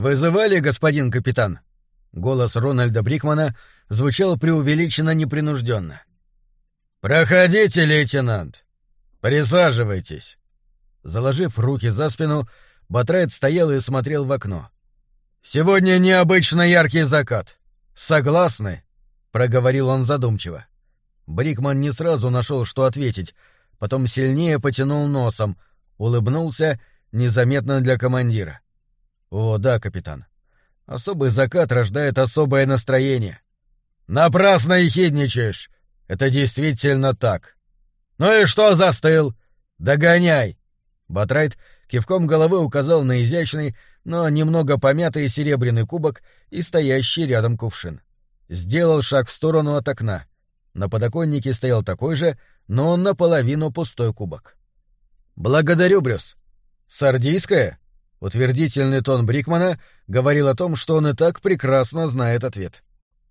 «Вызывали, господин капитан?» Голос Рональда Брикмана звучал преувеличенно непринужденно. «Проходите, лейтенант. Присаживайтесь». Заложив руки за спину, Батрайт стоял и смотрел в окно. «Сегодня необычно яркий закат. Согласны?» — проговорил он задумчиво. Брикман не сразу нашел, что ответить, потом сильнее потянул носом, улыбнулся незаметно для командира. «О, да, капитан. Особый закат рождает особое настроение». «Напрасно ехидничаешь. Это действительно так. Ну и что застыл? Догоняй!» Батрайт кивком головы указал на изящный, но немного помятый серебряный кубок и стоящий рядом кувшин. Сделал шаг в сторону от окна. На подоконнике стоял такой же, но наполовину пустой кубок. «Благодарю, Брюс. Сардийская?» Утвердительный тон Брикмана говорил о том, что он и так прекрасно знает ответ.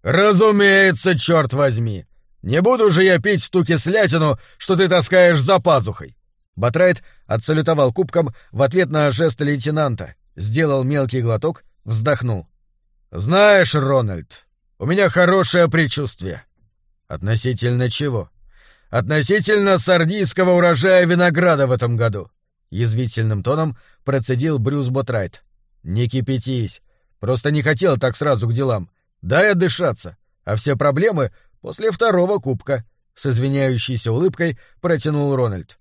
«Разумеется, черт возьми! Не буду же я пить ту кислятину, что ты таскаешь за пазухой!» Батрайт отсалютовал кубком в ответ на жест лейтенанта, сделал мелкий глоток, вздохнул. «Знаешь, Рональд, у меня хорошее предчувствие». «Относительно чего?» «Относительно сардийского урожая винограда в этом году», — язвительным тоном процедил Брюс Ботрайт. «Не кипятись. Просто не хотел так сразу к делам. Дай отдышаться. А все проблемы после второго кубка», — с извиняющейся улыбкой протянул Рональд.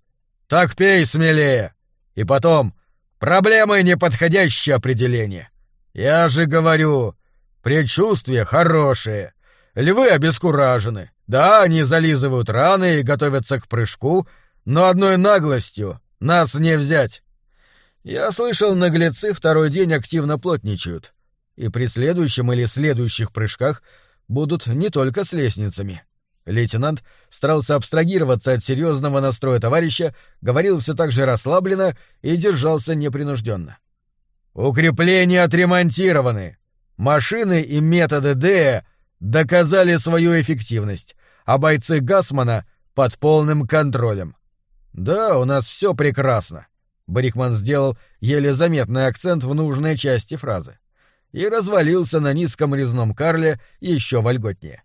Так пей смелее. И потом, проблемы неподходящее определение. Я же говорю, предчувствия хорошие. Львы обескуражены. Да, они зализывают раны и готовятся к прыжку, но одной наглостью нас не взять. Я слышал, наглецы второй день активно плотничают. И при следующем или следующих прыжках будут не только с лестницами. Лейтенант старался абстрагироваться от серьезного настроя товарища, говорил все так же расслабленно и держался непринужденно. «Укрепления отремонтированы. Машины и методы Д доказали свою эффективность, а бойцы Гасмана под полным контролем. Да, у нас все прекрасно». Барикман сделал еле заметный акцент в нужной части фразы и развалился на низком резном карле еще вольготнее.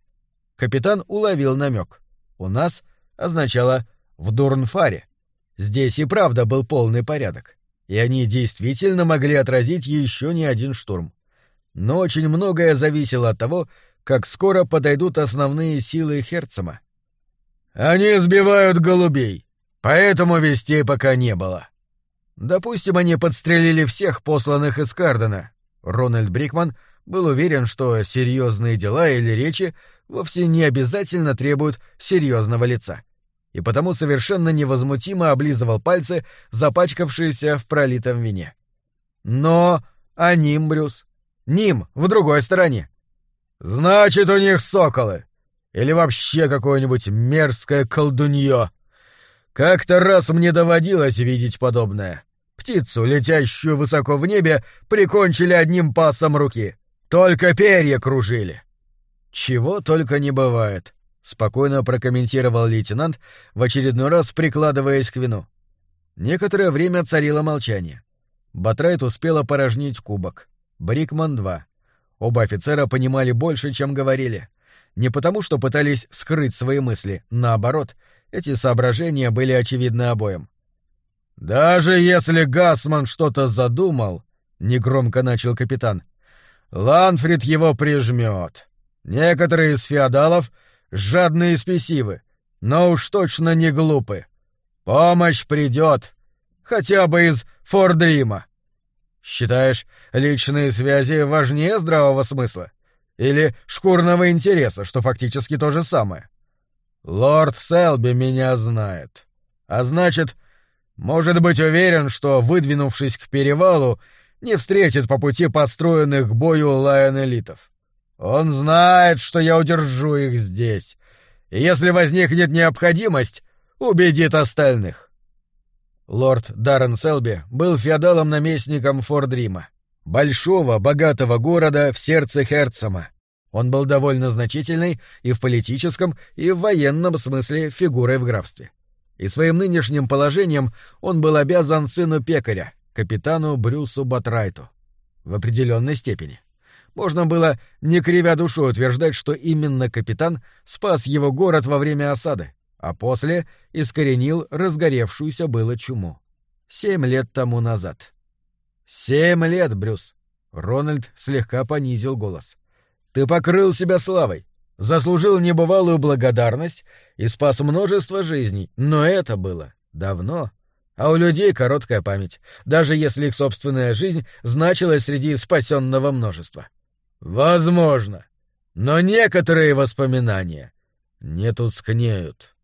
Капитан уловил намек. «У нас» означало «в Дурнфаре». Здесь и правда был полный порядок. И они действительно могли отразить еще не один штурм. Но очень многое зависело от того, как скоро подойдут основные силы Херцема. «Они сбивают голубей, поэтому вестей пока не было». Допустим, они подстрелили всех посланных из Кардена. Рональд Брикман был уверен, что серьезные дела или речи вовсе не обязательно требуют серьезного лица. И потому совершенно невозмутимо облизывал пальцы, запачкавшиеся в пролитом вине. Но... А Ним, Брюс? Ним, в другой стороне. Значит, у них соколы. Или вообще какое-нибудь мерзкое колдунье. Как-то раз мне доводилось видеть подобное. Птицу, летящую высоко в небе, прикончили одним пасом руки. Только перья кружили. Чего только не бывает, спокойно прокомментировал лейтенант, в очередной раз прикладываясь к вину. Некоторое время царило молчание. Батрайт успел опорожнить кубок. Брикман — два. Оба офицера понимали больше, чем говорили. Не потому, что пытались скрыть свои мысли, наоборот, эти соображения были очевидны обоим. «Даже если Гасман что-то задумал», — негромко начал капитан, — «Ланфрид его прижмет. Некоторые из феодалов жадные спесивы, но уж точно не глупы. Помощь придет, хотя бы из Фордрима. Считаешь, личные связи важнее здравого смысла? Или шкурного интереса, что фактически то же самое? Лорд Селби меня знает. А значит, может быть уверен, что, выдвинувшись к перевалу, не встретит по пути построенных к бою лайон-элитов. Он знает, что я удержу их здесь, и если возникнет необходимость, убедит остальных. Лорд Даррен Селби был феодалом-наместником Фордрима, большого, богатого города в сердце Херцема. Он был довольно значительной и в политическом, и в военном смысле фигурой в графстве. И своим нынешним положением он был обязан сыну пекаря, капитану Брюсу Батрайту. в определенной степени. Можно было, не кривя душой, утверждать, что именно капитан спас его город во время осады, а после искоренил разгоревшуюся было чуму. Семь лет тому назад. Семь лет, Брюс. Рональд слегка понизил голос. Ты покрыл себя славой, заслужил небывалую благодарность и спас множество жизней, но это было давно. А у людей короткая память, даже если их собственная жизнь значилась среди спасенного множества. Возможно. Но некоторые воспоминания не тускнеют.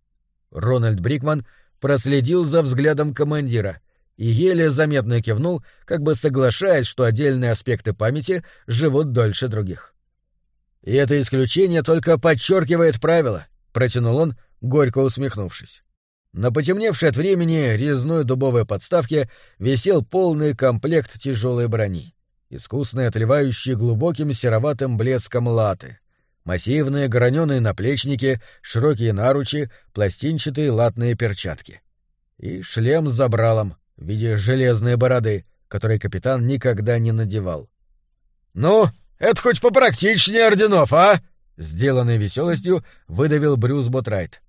Рональд Брикман проследил за взглядом командира и еле заметно кивнул, как бы соглашаясь, что отдельные аспекты памяти живут дольше других. «И это исключение только подчеркивает правило», — протянул он, горько усмехнувшись. На потемневшей от времени резной дубовой подставке висел полный комплект тяжелой брони искусные отливающие глубоким сероватым блеском латы, массивные граненые наплечники, широкие наручи, пластинчатые латные перчатки. И шлем с забралом в виде железной бороды, который капитан никогда не надевал. «Ну, это хоть попрактичнее орденов, а?» Сделанный веселостью, выдавил Брюс Ботрайт.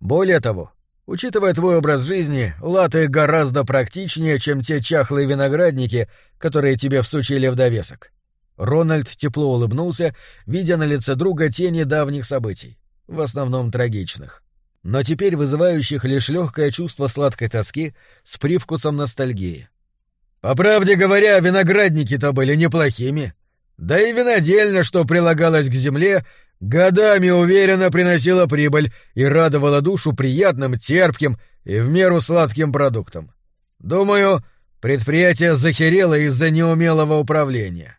Более того, Учитывая твой образ жизни, латы гораздо практичнее, чем те чахлые виноградники, которые тебе всучили в довесок. Рональд тепло улыбнулся, видя на лице друга тени давних событий, в основном трагичных, но теперь вызывающих лишь легкое чувство сладкой тоски с привкусом ностальгии. По правде говоря, виноградники-то были неплохими. Да и винодельня, что прилагалась к земле, годами уверенно приносила прибыль и радовала душу приятным, терпким и в меру сладким продуктом. Думаю, предприятие захерело из-за неумелого управления.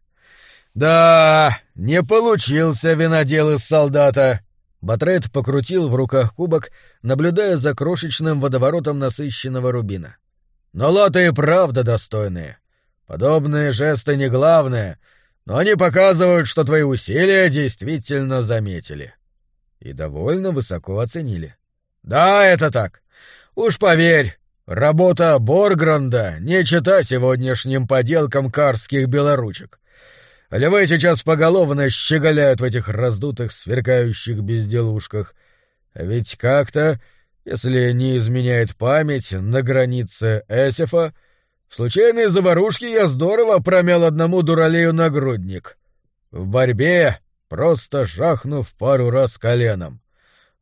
Да, не получился винодел из солдата. Батрет покрутил в руках кубок, наблюдая за крошечным водоворотом насыщенного рубина. Но лоты и правда достойные. Подобные жесты не главное — но они показывают, что твои усилия действительно заметили. И довольно высоко оценили. Да, это так. Уж поверь, работа Боргранда не чита сегодняшним поделкам карских белоручек. Львы сейчас поголовно щеголяют в этих раздутых, сверкающих безделушках. Ведь как-то, если не изменяет память, на границе Эсифа — в случайной заварушке я здорово промял одному дуралею нагрудник. В борьбе, просто жахнув пару раз коленом.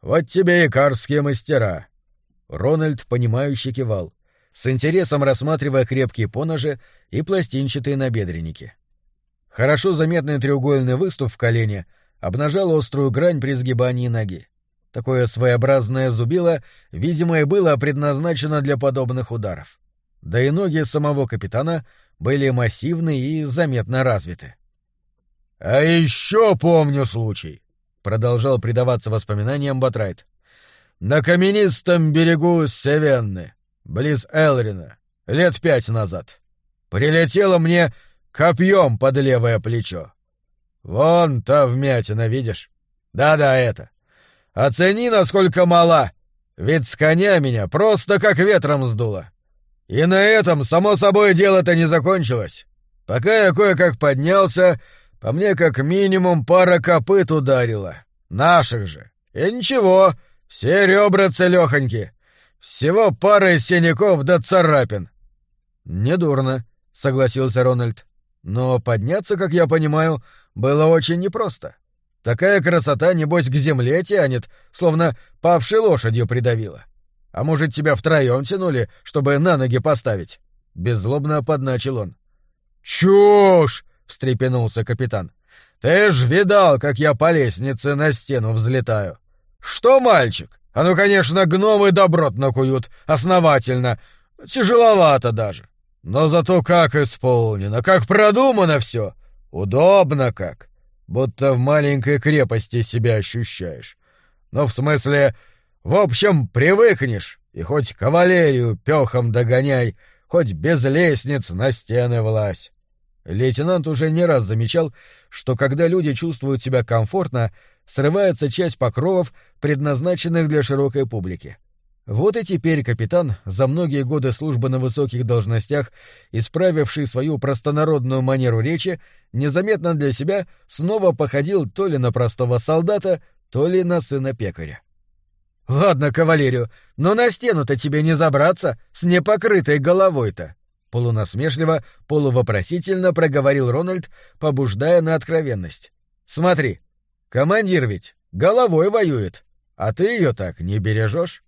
Вот тебе и карские мастера. Рональд, понимающе кивал, с интересом рассматривая крепкие поножи и пластинчатые набедренники. Хорошо заметный треугольный выступ в колене обнажал острую грань при сгибании ноги. Такое своеобразное зубило, видимо, и было предназначено для подобных ударов да и ноги самого капитана были массивны и заметно развиты. «А еще помню случай», — продолжал предаваться воспоминаниям Батрайт. «На каменистом берегу Севенны, близ Элрина, лет пять назад. Прилетело мне копьем под левое плечо. Вон та вмятина, видишь? Да-да, это. Оцени, насколько мала, ведь с коня меня просто как ветром сдуло. И на этом, само собой, дело-то не закончилось. Пока я кое-как поднялся, по мне как минимум пара копыт ударила. Наших же. И ничего, все ребра целехоньки. Всего пара синяков до да царапин. Недурно, согласился Рональд. Но подняться, как я понимаю, было очень непросто. Такая красота, небось, к земле тянет, словно павшей лошадью придавила. — а может, тебя втроем тянули, чтобы на ноги поставить?» Беззлобно подначил он. «Чушь!» — встрепенулся капитан. «Ты ж видал, как я по лестнице на стену взлетаю. Что, мальчик? А ну, конечно, гномы добротно куют, основательно. Тяжеловато даже. Но зато как исполнено, как продумано все. Удобно как. Будто в маленькой крепости себя ощущаешь. Но в смысле, в общем, привыкнешь, и хоть кавалерию пехом догоняй, хоть без лестниц на стены влазь. Лейтенант уже не раз замечал, что когда люди чувствуют себя комфортно, срывается часть покровов, предназначенных для широкой публики. Вот и теперь капитан, за многие годы службы на высоких должностях, исправивший свою простонародную манеру речи, незаметно для себя снова походил то ли на простого солдата, то ли на сына пекаря. «Ладно, кавалерию, но на стену-то тебе не забраться с непокрытой головой-то!» Полунасмешливо, полувопросительно проговорил Рональд, побуждая на откровенность. «Смотри, командир ведь головой воюет, а ты ее так не бережешь.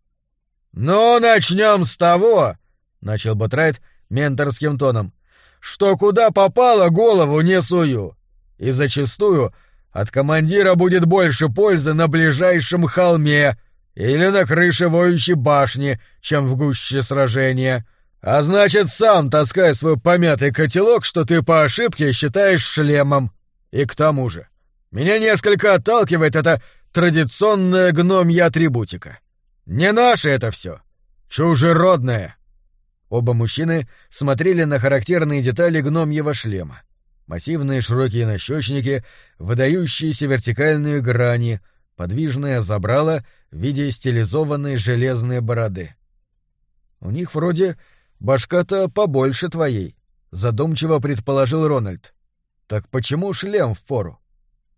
«Ну, начнем с того», — начал Ботрайт менторским тоном, «что куда попало, голову не сую. И зачастую от командира будет больше пользы на ближайшем холме или на крыше воющей башни, чем в гуще сражения. А значит, сам таскай свой помятый котелок, что ты по ошибке считаешь шлемом. И к тому же, меня несколько отталкивает эта традиционная гномья атрибутика. Не наше это все. Чужеродное. Оба мужчины смотрели на характерные детали гномьего шлема. Массивные широкие нащечники, выдающиеся вертикальные грани, подвижное забрало в виде стилизованной железной бороды. «У них вроде башка-то побольше твоей», — задумчиво предположил Рональд. «Так почему шлем в пору?»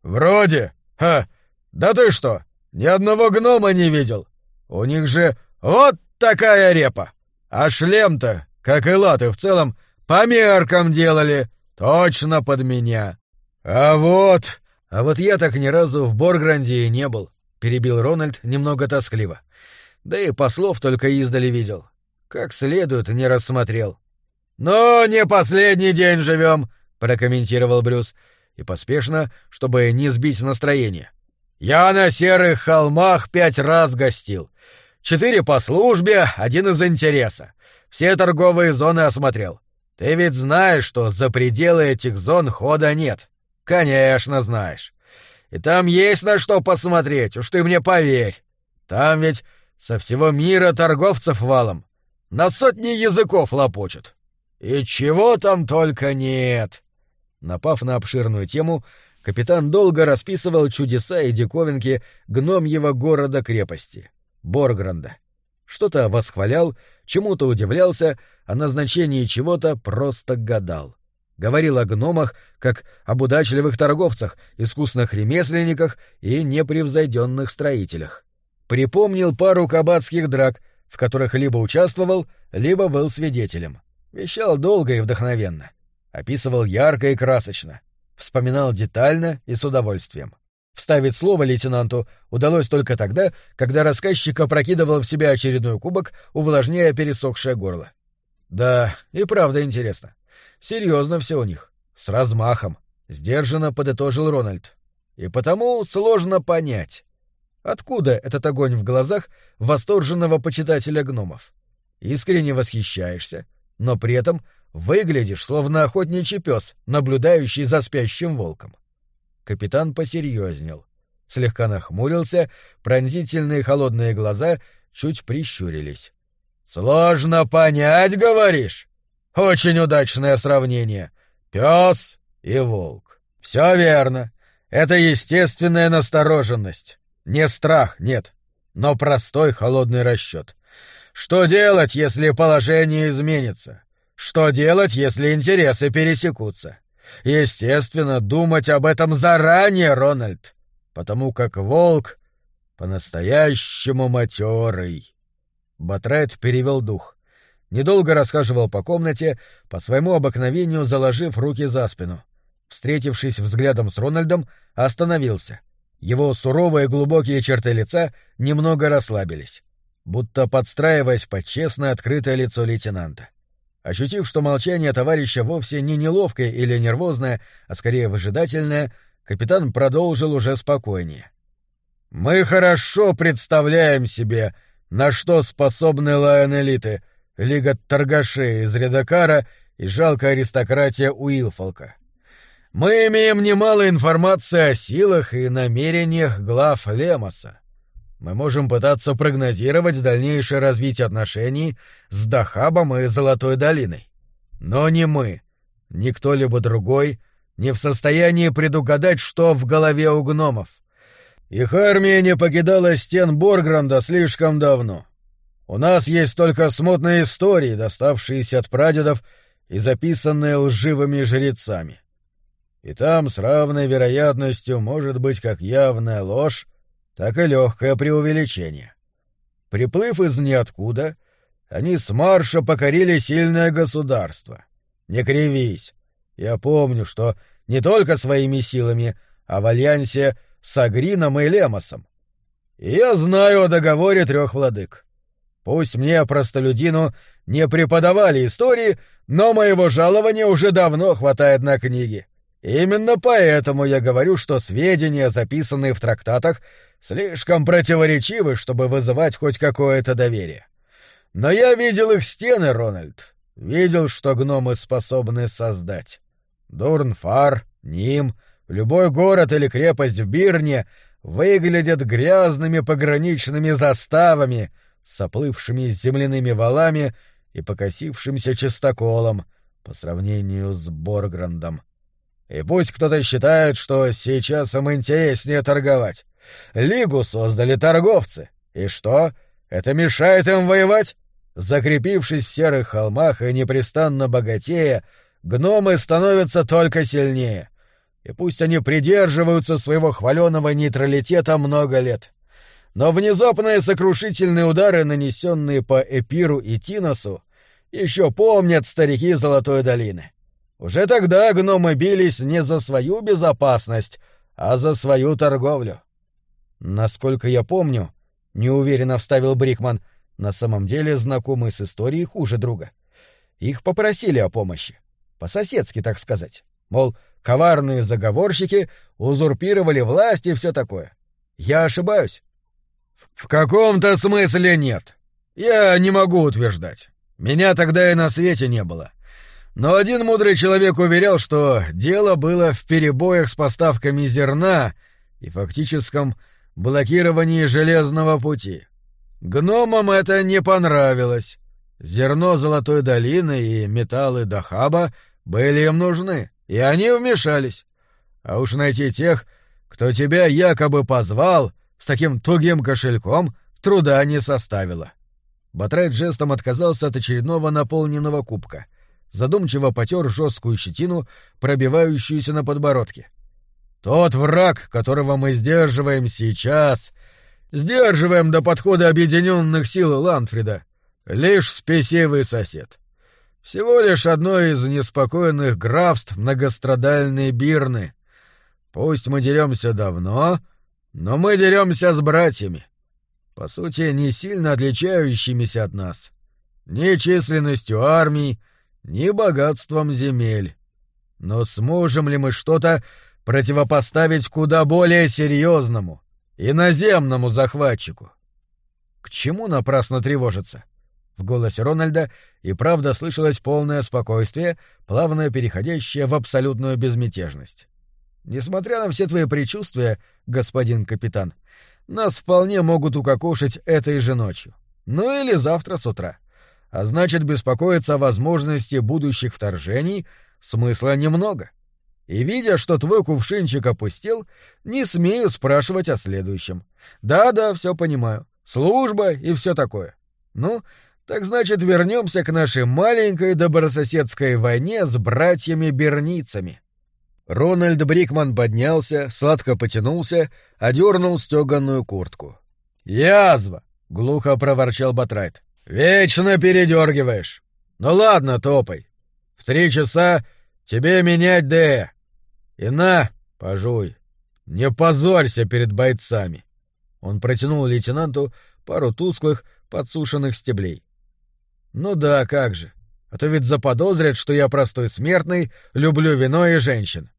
«Вроде! Ха! Да ты что, ни одного гнома не видел! У них же вот такая репа. А шлем-то, как и латы в целом, по меркам делали. Точно под меня. А вот... А вот я так ни разу в Боргранде и не был, перебил Рональд немного тоскливо. Да и послов только издали видел. Как следует не рассмотрел. «Ну, не последний день живем», — прокомментировал Брюс, и поспешно, чтобы не сбить настроение. «Я на серых холмах пять раз гостил. Четыре по службе, один из интереса. Все торговые зоны осмотрел. Ты ведь знаешь, что за пределы этих зон хода нет. Конечно, знаешь. И там есть на что посмотреть, уж ты мне поверь. Там ведь со всего мира торговцев валом. На сотни языков лопочут. И чего там только нет. Напав на обширную тему, капитан долго расписывал чудеса и диковинки гномьего города-крепости. Боргранда. Что-то восхвалял, чему-то удивлялся, о назначении чего-то просто гадал. Говорил о гномах, как об удачливых торговцах, искусных ремесленниках и непревзойденных строителях. Припомнил пару кабацких драк, в которых либо участвовал, либо был свидетелем. Вещал долго и вдохновенно. Описывал ярко и красочно. Вспоминал детально и с удовольствием. Вставить слово лейтенанту удалось только тогда, когда рассказчик опрокидывал в себя очередной кубок, увлажняя пересохшее горло. Да, и правда интересно. Серьезно все у них. С размахом. Сдержанно подытожил Рональд. И потому сложно понять, откуда этот огонь в глазах восторженного почитателя гномов. Искренне восхищаешься, но при этом выглядишь словно охотничий пес, наблюдающий за спящим волком. Капитан посерьезнел. Слегка нахмурился, пронзительные холодные глаза чуть прищурились. «Сложно понять, говоришь? Очень удачное сравнение. Пес и волк. Все верно. Это естественная настороженность. Не страх, нет, но простой холодный расчет. Что делать, если положение изменится? Что делать, если интересы пересекутся? Естественно, думать об этом заранее, Рональд, потому как волк по-настоящему матерый. Батрайт перевел дух. Недолго расхаживал по комнате, по своему обыкновению заложив руки за спину. Встретившись взглядом с Рональдом, остановился. Его суровые глубокие черты лица немного расслабились, будто подстраиваясь под честное открытое лицо лейтенанта. — Ощутив, что молчание товарища вовсе не неловкое или нервозное, а скорее выжидательное, капитан продолжил уже спокойнее. «Мы хорошо представляем себе, на что способны лайон-элиты, лига торгашей из Редакара и жалкая аристократия Уилфолка. Мы имеем немало информации о силах и намерениях глав Лемоса. Мы можем пытаться прогнозировать дальнейшее развитие отношений с Дахабом и Золотой долиной. Но не мы, ни кто-либо другой не в состоянии предугадать, что в голове у гномов. Их армия не покидала стен Боргранда слишком давно. У нас есть только смутные истории, доставшиеся от прадедов и записанные лживыми жрецами. И там с равной вероятностью может быть как явная ложь, так и легкое преувеличение. Приплыв из ниоткуда, они с марша покорили сильное государство. Не кривись. Я помню, что не только своими силами, а в альянсе с Агрином и Лемосом. И я знаю о договоре трех владык. Пусть мне, простолюдину, не преподавали истории, но моего жалования уже давно хватает на книги. Именно поэтому я говорю, что сведения, записанные в трактатах, слишком противоречивы, чтобы вызывать хоть какое-то доверие. Но я видел их стены, Рональд. Видел, что гномы способны создать. Дурнфар, Ним, любой город или крепость в Бирне выглядят грязными пограничными заставами, с оплывшими земляными валами и покосившимся чистоколом по сравнению с Борграндом. И пусть кто-то считает, что сейчас им интереснее торговать. Лигу создали торговцы. И что? Это мешает им воевать? Закрепившись в серых холмах и непрестанно богатея, гномы становятся только сильнее. И пусть они придерживаются своего хваленого нейтралитета много лет. Но внезапные сокрушительные удары, нанесенные по Эпиру и Тиносу, еще помнят старики Золотой долины. Уже тогда гномы бились не за свою безопасность, а за свою торговлю. Насколько я помню, неуверенно вставил Брикман, на самом деле знакомый с историей хуже друга. Их попросили о помощи. По-соседски, так сказать. Мол, коварные заговорщики узурпировали власть и все такое. Я ошибаюсь? В каком-то смысле нет. Я не могу утверждать. Меня тогда и на свете не было. Но один мудрый человек уверял, что дело было в перебоях с поставками зерна и фактическом блокировании железного пути. Гномам это не понравилось. Зерно Золотой долины и металлы Дахаба были им нужны, и они вмешались. А уж найти тех, кто тебя якобы позвал с таким тугим кошельком, труда не составило. Батрайт жестом отказался от очередного наполненного кубка. Задумчиво потер жесткую щетину, пробивающуюся на подбородке. Тот враг, которого мы сдерживаем сейчас, сдерживаем до подхода объединенных сил Ланфрида, лишь спесивый сосед. Всего лишь одно из неспокойных графств многострадальной Бирны. Пусть мы деремся давно, но мы деремся с братьями, по сути, не сильно отличающимися от нас. Ни численностью армий, ни богатством земель. Но сможем ли мы что-то противопоставить куда более серьезному, иноземному захватчику? К чему напрасно тревожиться? В голосе Рональда и правда слышалось полное спокойствие, плавно переходящее в абсолютную безмятежность. Несмотря на все твои предчувствия, господин капитан, нас вполне могут укокошить этой же ночью. Ну или завтра с утра. А значит, беспокоиться о возможности будущих вторжений смысла немного. И видя, что твой кувшинчик опустел, не смею спрашивать о следующем. Да-да, все понимаю. Служба и все такое. Ну, так значит, вернемся к нашей маленькой добрососедской войне с братьями-берницами. Рональд Брикман поднялся, сладко потянулся, одернул стеганую куртку. «Язва!» — глухо проворчал Батрайт. «Вечно передергиваешь. Ну ладно, топай. В три часа тебе менять Д. И на, пожуй. Не позорься перед бойцами». Он протянул лейтенанту пару тусклых, подсушенных стеблей. «Ну да, как же. А то ведь заподозрят, что я простой смертный, люблю вино и женщин.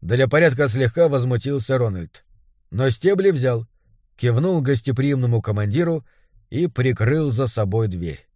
Для порядка слегка возмутился Рональд. Но стебли взял, кивнул гостеприимному командиру и прикрыл за собой дверь.